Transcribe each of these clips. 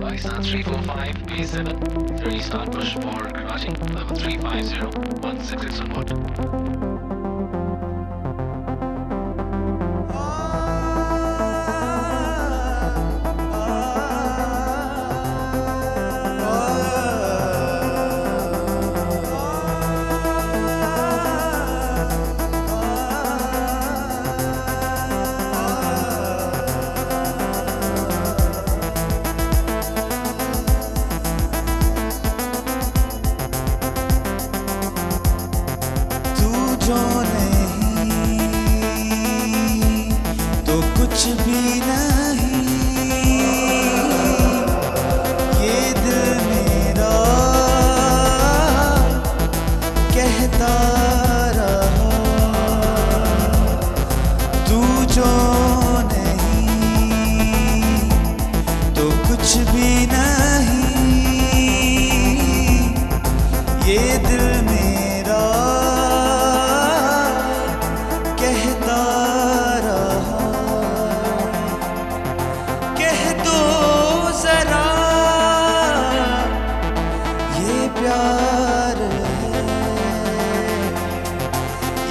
License 345B7, 3 start push forward, crashing, level 350, 166 onward. जो नहीं तो कुछ भी ना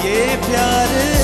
ये प्यार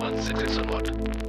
one six is a.